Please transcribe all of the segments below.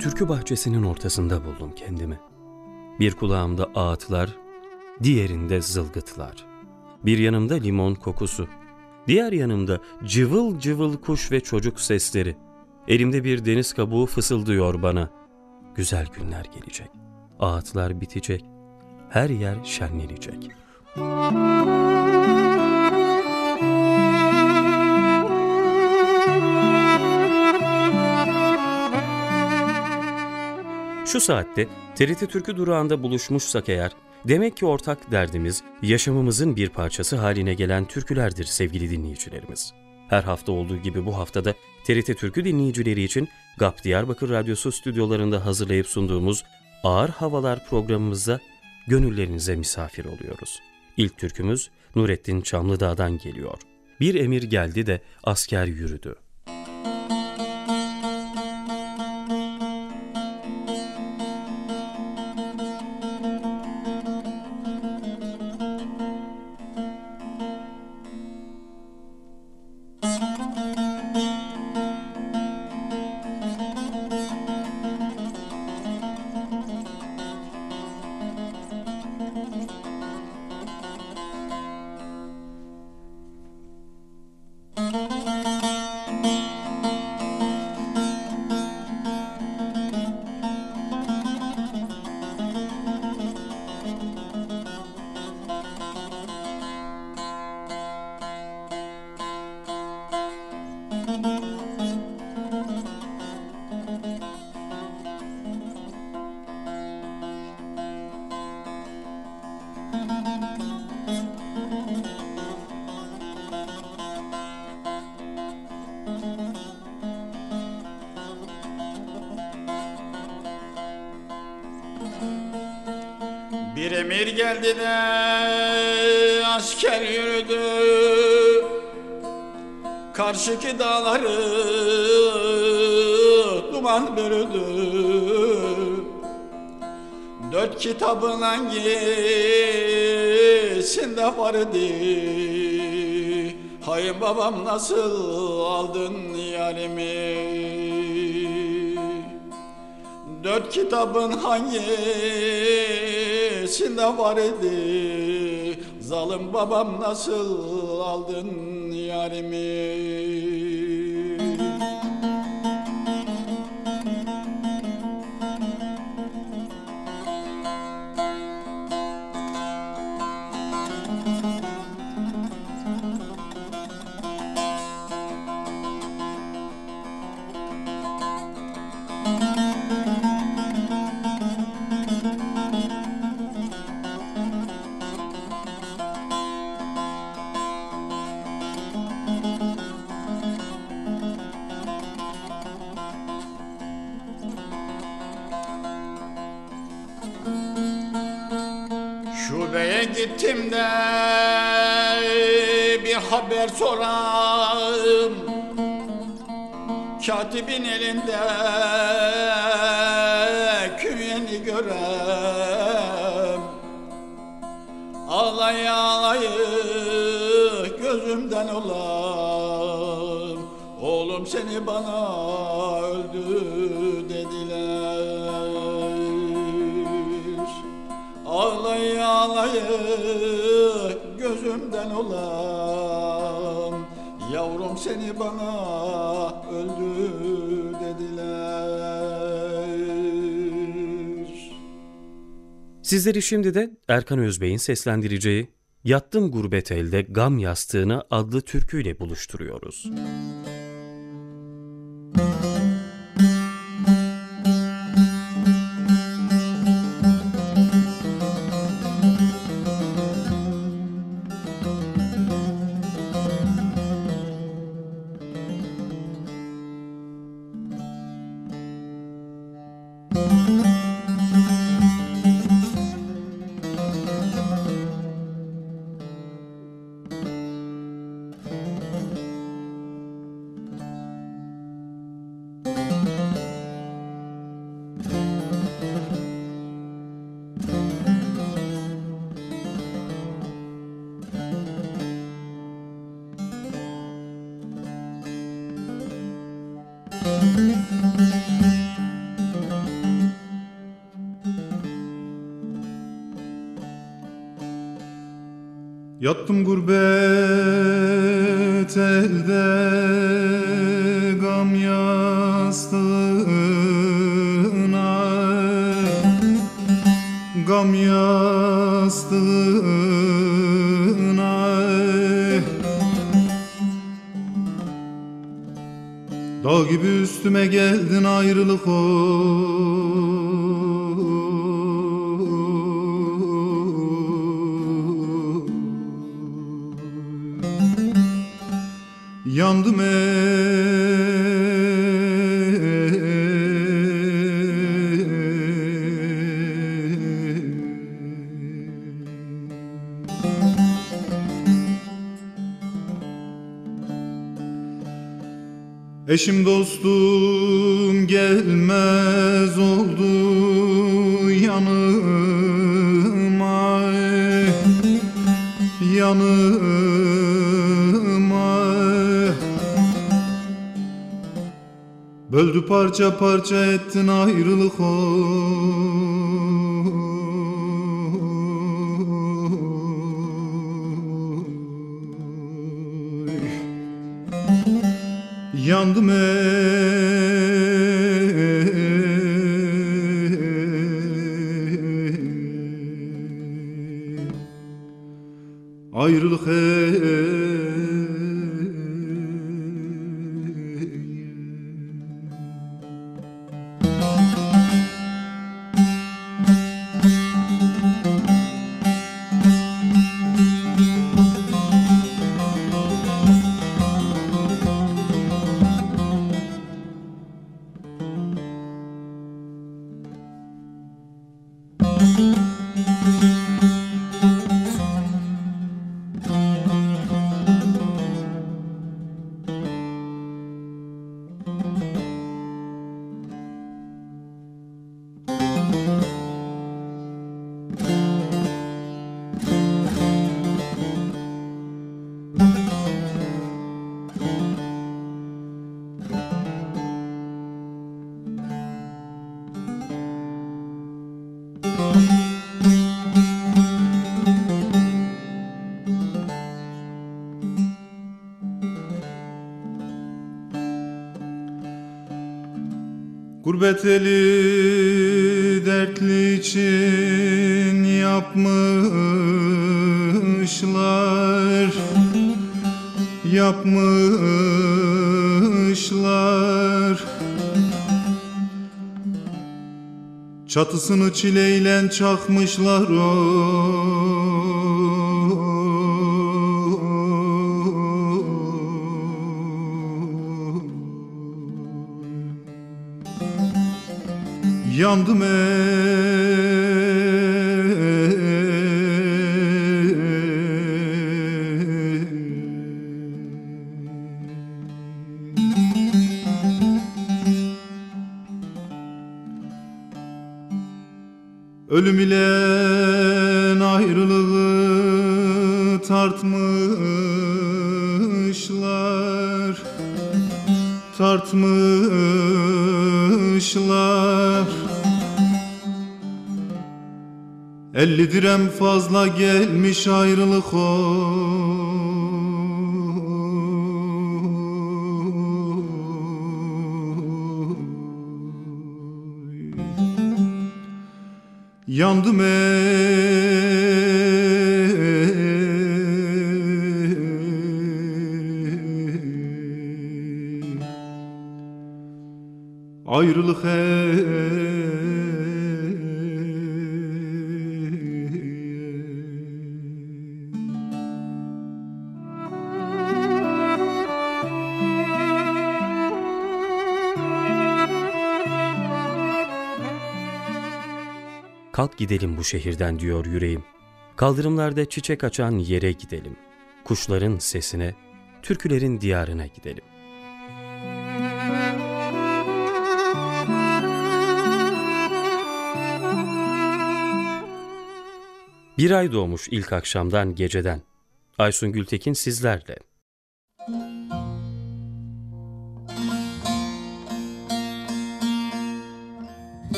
türkü bahçesinin ortasında buldum kendimi. Bir kulağımda ağıtlar, diğerinde zılgıtlar. Bir yanımda limon kokusu, diğer yanımda cıvıl cıvıl kuş ve çocuk sesleri. Elimde bir deniz kabuğu fısıldıyor bana. Güzel günler gelecek. Ağıtlar bitecek. Her yer şenlenecek. Şu saatte TRT Türkü durağında buluşmuşsak eğer, demek ki ortak derdimiz yaşamımızın bir parçası haline gelen türkülerdir sevgili dinleyicilerimiz. Her hafta olduğu gibi bu haftada TRT Türkü dinleyicileri için GAP Diyarbakır Radyosu stüdyolarında hazırlayıp sunduğumuz Ağır Havalar programımızda gönüllerinize misafir oluyoruz. İlk türkümüz Nurettin Çamlıdağ'dan geliyor. Bir emir geldi de asker yürüdü. Emir geldi de asker yürüdü. Karşıki dağları duman bürüdü. Dört kitabın hangisinde vardı? Hayır babam nasıl aldın yarimi? Dört kitabın hangisinde var idi Zalim babam nasıl aldın yarimi Şubeye gittim de bir haber sorayım. Katibin elinde küyeni görem. Ağlay ağlay gözümden olam Oğlum seni bana Ayı gözümden olam Yavrum seni bana öldü dediler Sizleri şimdi de Erkan Özbey'in seslendireceği Yattım Gurbet Elde Gam Yastığına adlı türküyle buluşturuyoruz. Yattım gurbet elde gam yastığına. Gam yastığına. Dağ gibi üstüme geldin ayrılık o Yandım Eşim dostum gelmez parça parça ettin ayrılık oy Yandım ey Gurbet eli dertli için yapmışlar Yapmışlar. Çatısını çileyle çakmışlar o Yandım ey Ölüm ile ayrılığı tartmışlar Tartmışlar Elli direm fazla gelmiş ayrılık oy. Yandım ey Ayrılık ey Kalk gidelim bu şehirden diyor yüreğim. Kaldırımlarda çiçek açan yere gidelim. Kuşların sesine, türkülerin diyarına gidelim. Bir ay doğmuş ilk akşamdan geceden. Aysun Gültekin sizlerle.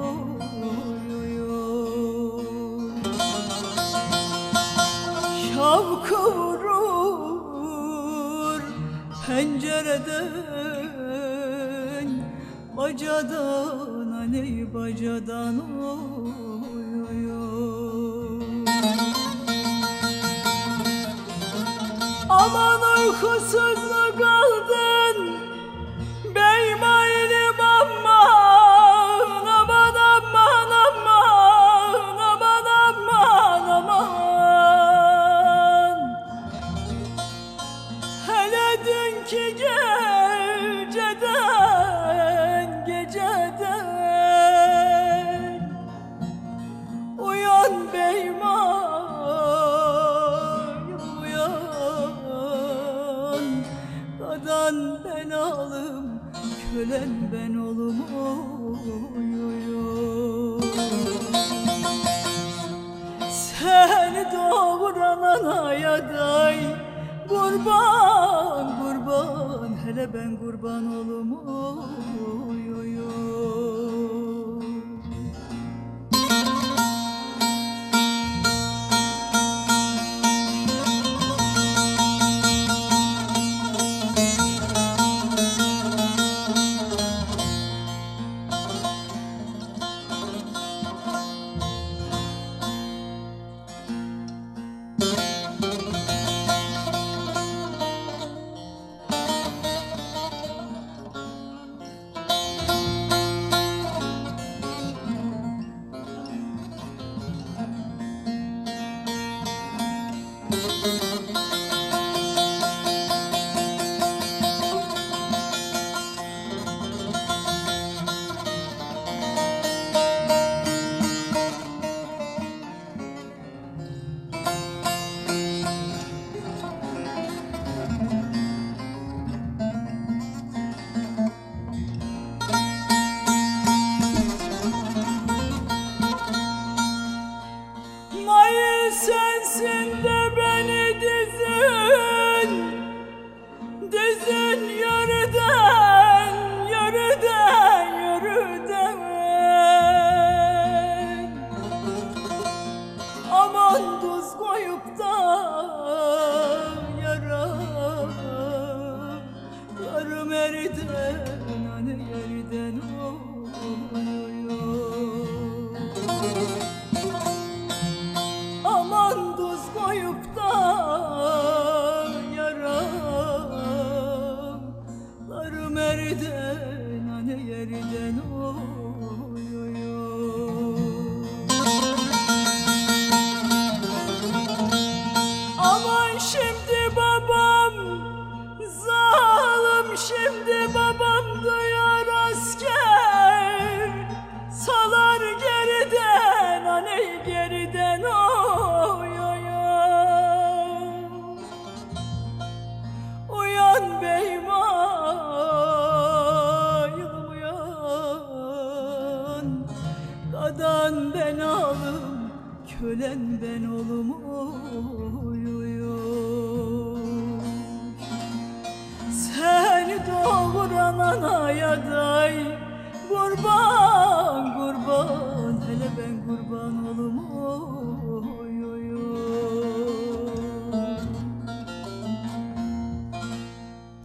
Oy oy Şavkı vurur pencereden Bacadan aney bacadan oy Aman uykusuz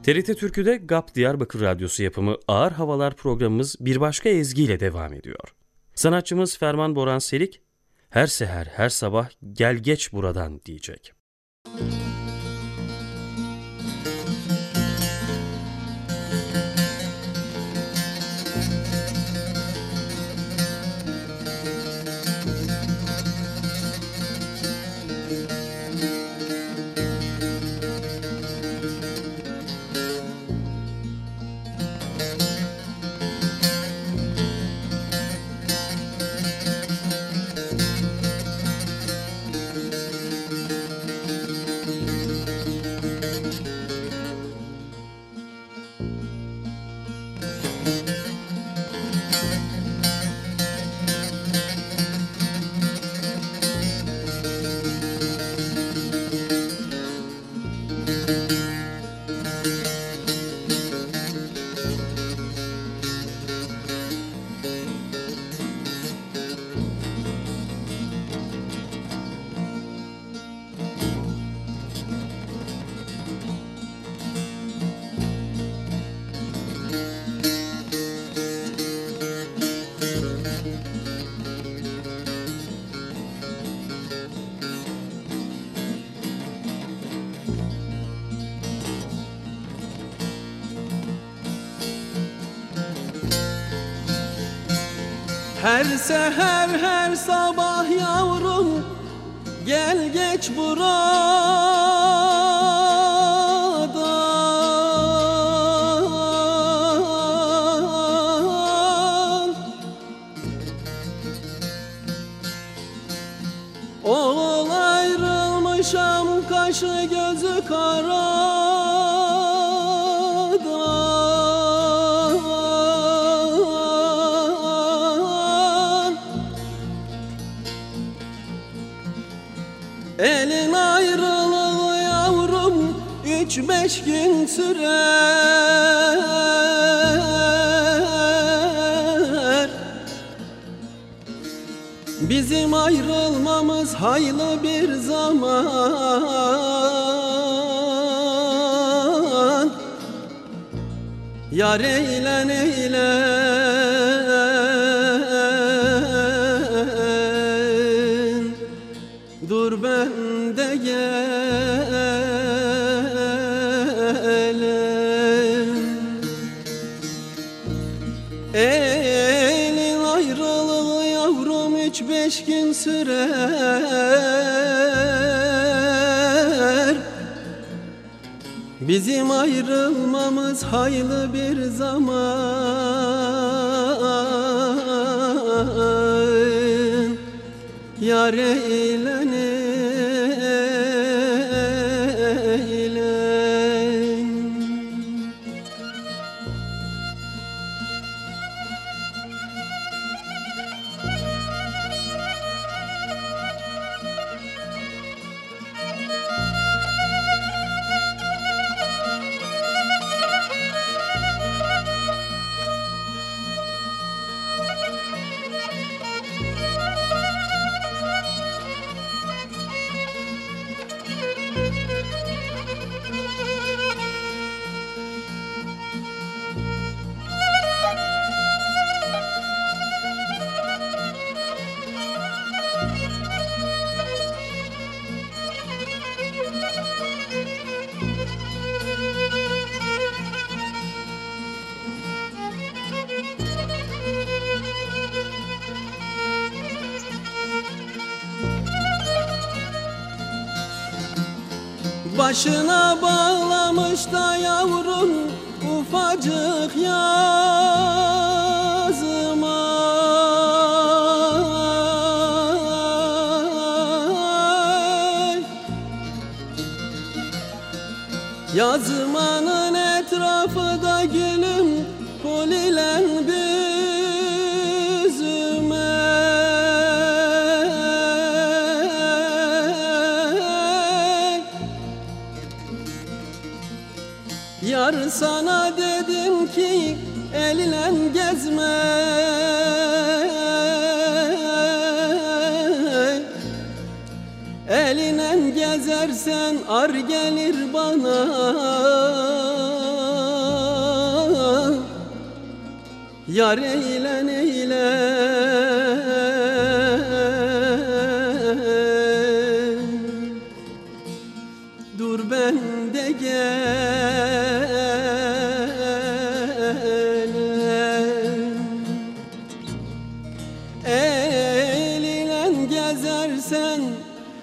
TRT Türkü'de GAP Diyarbakır Radyosu yapımı Ağır Havalar programımız bir başka ezgiyle devam ediyor. Sanatçımız Ferman Boran Selik, her seher her sabah gel geç buradan diyecek. Her seher her sabah yavrum Gel geç buradan ayrılığı yavrum üç beş gün sürer. Bizim ayrılmamız haylı bir zaman. Yar eylen eylen Bizim ayrılmamız haylı bir zaman. Yar eylen Başına bağlamış da yavrum ufacık yazıma. Yazmanın etrafı da gülüm polilen Yar eylen eylen. Dur ben de gelem Eline gezersen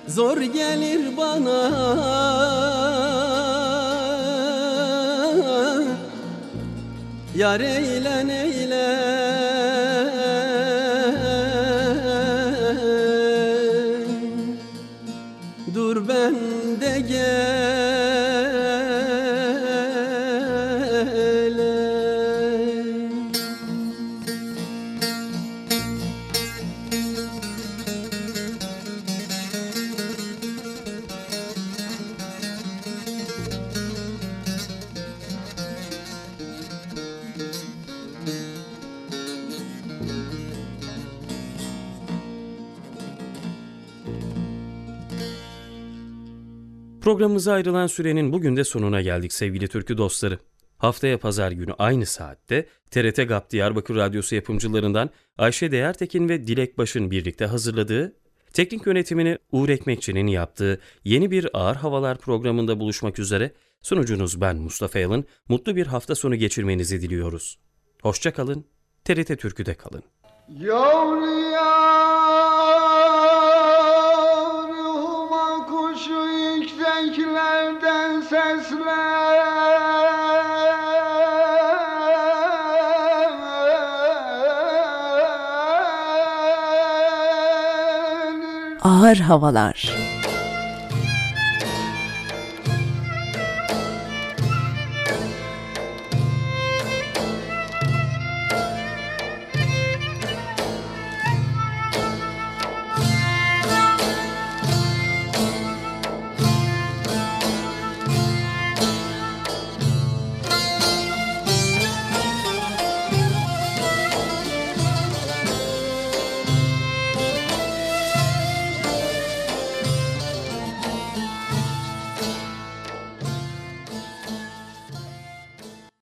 zor gelir bana. Yar eylen Programımıza ayrılan sürenin bugün de sonuna geldik sevgili türkü dostları. Haftaya pazar günü aynı saatte TRT GAP Diyarbakır Radyosu yapımcılarından Ayşe Değertekin ve Dilek Baş'ın birlikte hazırladığı, teknik yönetimini Uğur Ekmekçi'nin yaptığı yeni bir Ağır Havalar programında buluşmak üzere sunucunuz ben Mustafa Yalın. Mutlu bir hafta sonu geçirmenizi diliyoruz. Hoşça kalın, TRT Türkü'de kalın. Yavru yar Ağır Havalar